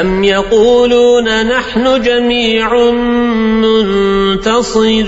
أم يقولون نحن جميع منتصر